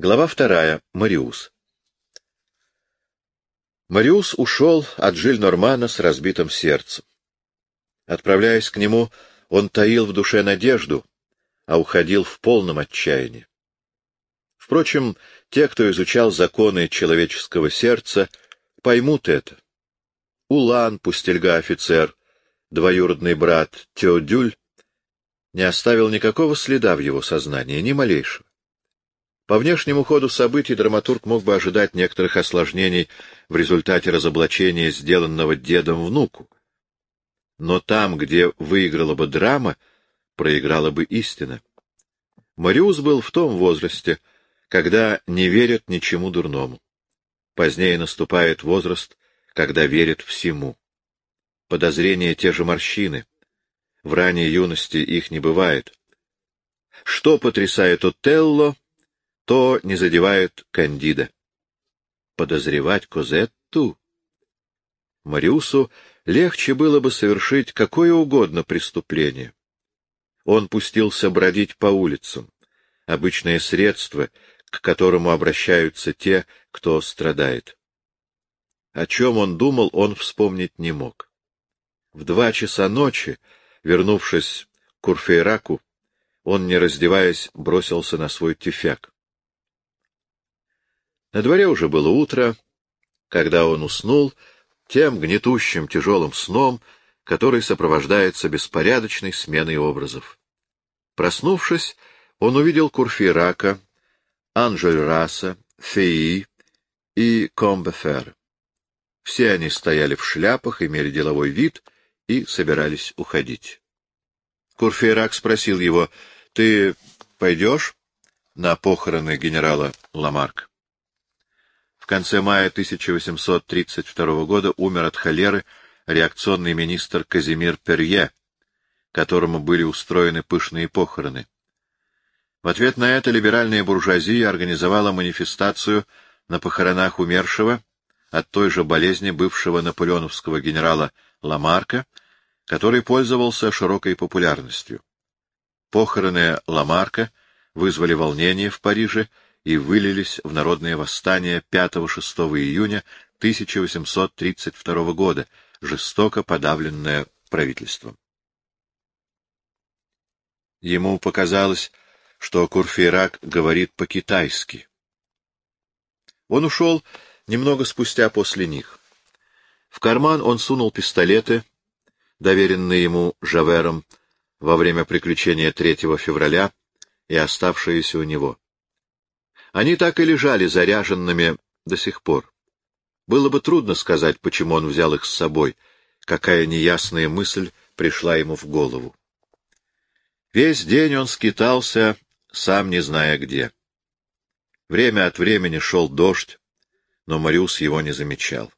Глава вторая. Мариус. Мариус ушел от Жиль-Нормана с разбитым сердцем. Отправляясь к нему, он таил в душе надежду, а уходил в полном отчаянии. Впрочем, те, кто изучал законы человеческого сердца, поймут это. Улан, пустельга-офицер, двоюродный брат Теодюль, не оставил никакого следа в его сознании, ни малейшего. По внешнему ходу событий драматург мог бы ожидать некоторых осложнений в результате разоблачения, сделанного дедом внуку. Но там, где выиграла бы драма, проиграла бы истина. Мариус был в том возрасте, когда не верят ничему дурному. Позднее наступает возраст, когда верят всему. Подозрения — те же морщины. В ранней юности их не бывает. Что потрясает Отелло — то не задевает Кандида. Подозревать Козетту? Мариусу легче было бы совершить какое угодно преступление. Он пустился бродить по улицам, обычное средство, к которому обращаются те, кто страдает. О чем он думал, он вспомнить не мог. В два часа ночи, вернувшись к Курфейраку, он, не раздеваясь, бросился на свой тюфяк. На дворе уже было утро, когда он уснул тем гнетущим тяжелым сном, который сопровождается беспорядочной сменой образов. Проснувшись, он увидел Курфирака, Анжель Раса, Феи и Комбефер. Все они стояли в шляпах, имели деловой вид и собирались уходить. Курфейрак спросил его, — Ты пойдешь на похороны генерала Ламарк? Конце мая 1832 года умер от холеры реакционный министр Казимир Перье, которому были устроены пышные похороны. В ответ на это либеральная буржуазия организовала манифестацию на похоронах умершего от той же болезни бывшего наполеоновского генерала Ламарка, который пользовался широкой популярностью. Похороны Ламарка вызвали волнение в Париже и вылились в народное восстание 5-6 июня 1832 года, жестоко подавленное правительством. Ему показалось, что Курфейрак говорит по-китайски. Он ушел немного спустя после них. В карман он сунул пистолеты, доверенные ему Жавером во время приключения 3 февраля и оставшиеся у него. Они так и лежали заряженными до сих пор. Было бы трудно сказать, почему он взял их с собой, какая неясная мысль пришла ему в голову. Весь день он скитался, сам не зная где. Время от времени шел дождь, но Мариус его не замечал.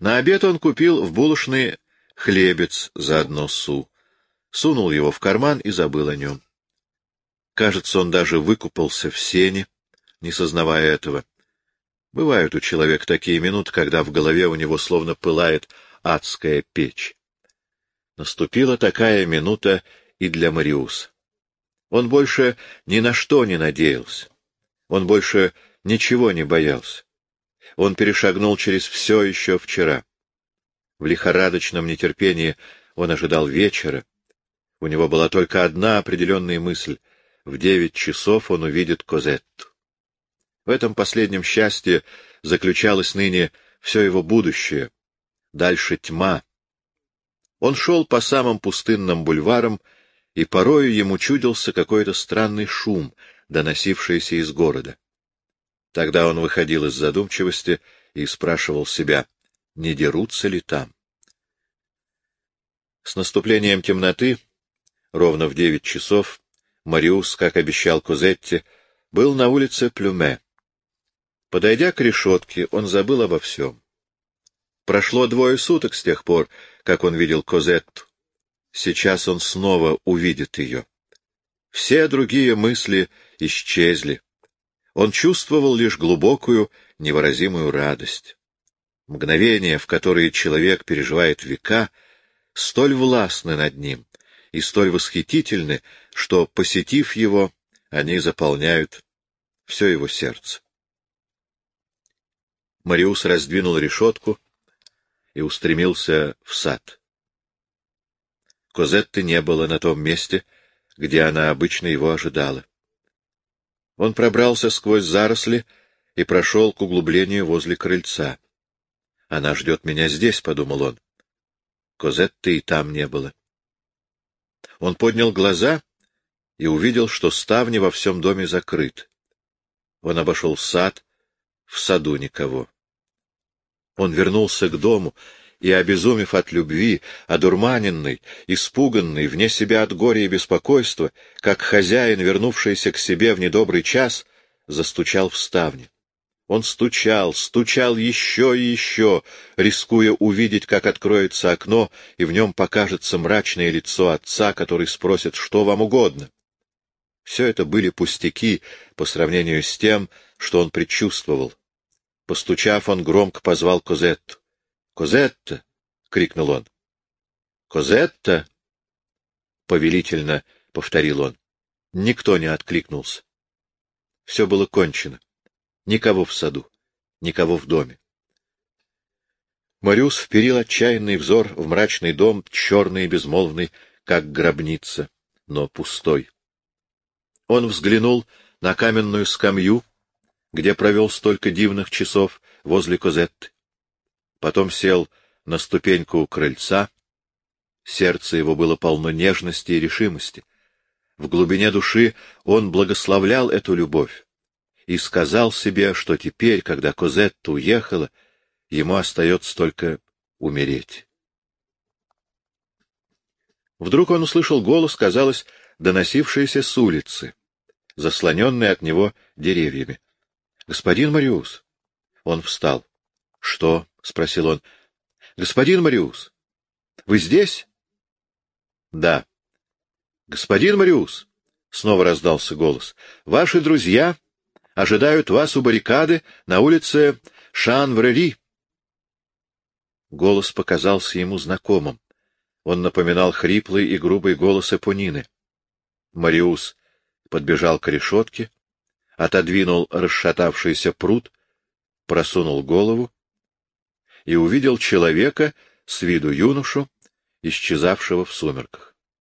На обед он купил в булочной хлебец за одно су, сунул его в карман и забыл о нем. Кажется, он даже выкупался в сене, не сознавая этого. Бывают у человека такие минуты, когда в голове у него словно пылает адская печь. Наступила такая минута и для Мариуса. Он больше ни на что не надеялся. Он больше ничего не боялся. Он перешагнул через все еще вчера. В лихорадочном нетерпении он ожидал вечера. У него была только одна определенная мысль — в девять часов он увидит Козетту. В этом последнем счастье заключалось ныне все его будущее. Дальше тьма. Он шел по самым пустынным бульварам, и порою ему чудился какой-то странный шум, доносившийся из города. Тогда он выходил из задумчивости и спрашивал себя, не дерутся ли там. С наступлением темноты, ровно в девять часов, Мариус, как обещал Кузетти, был на улице Плюме. Подойдя к решетке, он забыл обо всем. Прошло двое суток с тех пор, как он видел Козетту. Сейчас он снова увидит ее. Все другие мысли исчезли. Он чувствовал лишь глубокую, невыразимую радость. Мгновения, в которые человек переживает века, столь властны над ним, и столь восхитительны, что, посетив его, они заполняют все его сердце. Мариус раздвинул решетку и устремился в сад. Козетты не было на том месте, где она обычно его ожидала. Он пробрался сквозь заросли и прошел к углублению возле крыльца. «Она ждет меня здесь», — подумал он. Козетты и там не было. Он поднял глаза и увидел, что ставни во всем доме закрыты. Он обошел сад, в саду никого. Он вернулся к дому и, обезумев от любви, одурманенный, испуганный, вне себя от горя и беспокойства, как хозяин, вернувшийся к себе в недобрый час, застучал в ставни. Он стучал, стучал еще и еще, рискуя увидеть, как откроется окно, и в нем покажется мрачное лицо отца, который спросит, что вам угодно. Все это были пустяки по сравнению с тем, что он предчувствовал. Постучав, он громко позвал Козетту. «Козетта!» — крикнул он. «Козетта!» — повелительно повторил он. Никто не откликнулся. Все было кончено. Никого в саду, никого в доме. Мариус вперил отчаянный взор в мрачный дом, черный и безмолвный, как гробница, но пустой. Он взглянул на каменную скамью, где провел столько дивных часов возле Козетты потом сел на ступеньку у крыльца. Сердце его было полно нежности и решимости. В глубине души он благословлял эту любовь и сказал себе, что теперь, когда Козетта уехала, ему остается только умереть. Вдруг он услышал голос, казалось, доносившийся с улицы, заслоненный от него деревьями. — Господин Мариус! Он встал. — Что? — спросил он. — Господин Мариус, вы здесь? — Да. — Господин Мариус, — снова раздался голос, — ваши друзья ожидают вас у баррикады на улице Шанврери. Голос показался ему знакомым. Он напоминал хриплый и грубый голос Эпонины. Мариус подбежал к решетке, отодвинул расшатавшийся пруд, просунул голову и увидел человека, с виду юношу, исчезавшего в сумерках.